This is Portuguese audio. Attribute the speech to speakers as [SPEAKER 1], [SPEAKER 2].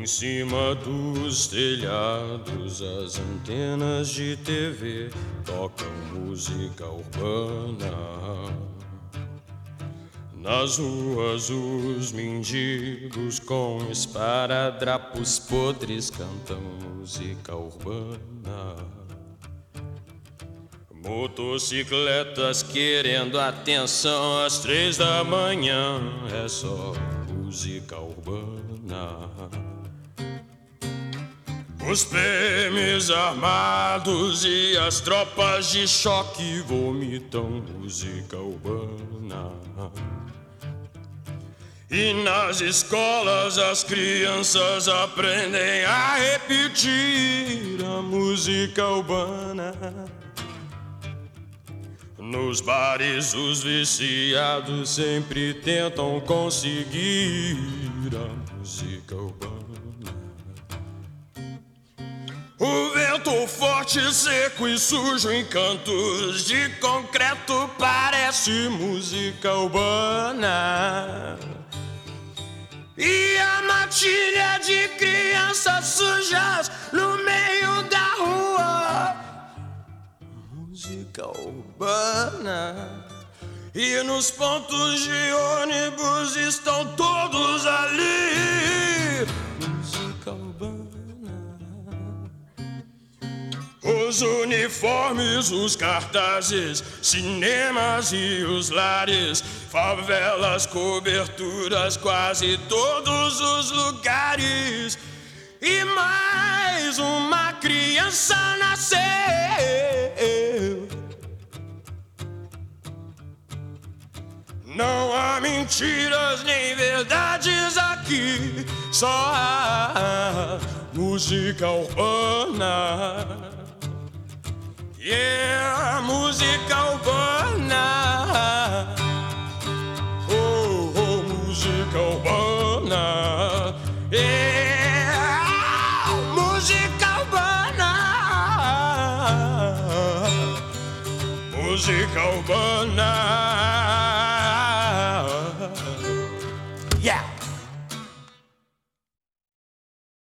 [SPEAKER 1] Em cima dos telhados, as antenas de TV tocam música urbana. Nas ruas, os mendigos com esparadrapos podres cantam música urbana. Motocicletas querendo atenção às três da manhã, é só música urbana. Os PMs armados e as tropas de choque vomitam música urbana. E nas escolas as crianças aprendem a repetir a música urbana. Nos bares os viciados sempre tentam conseguir a música urbana. Vento forte, seco e sujo em cantos de concreto parece música urbana. E a matilha de crianças sujas no meio da rua. Música urbana. E nos pontos de ônibus estão todos ali. Música urbana. Os uniformes, os cartazes, cinemas e os lares, favelas, coberturas, quase todos os lugares. E mais uma criança nasceu. Não há mentiras nem verdades aqui, só há música urbana. Yeah, música urbana. Oh, oh, música urbana. Yeah, música urbana. Música urbana.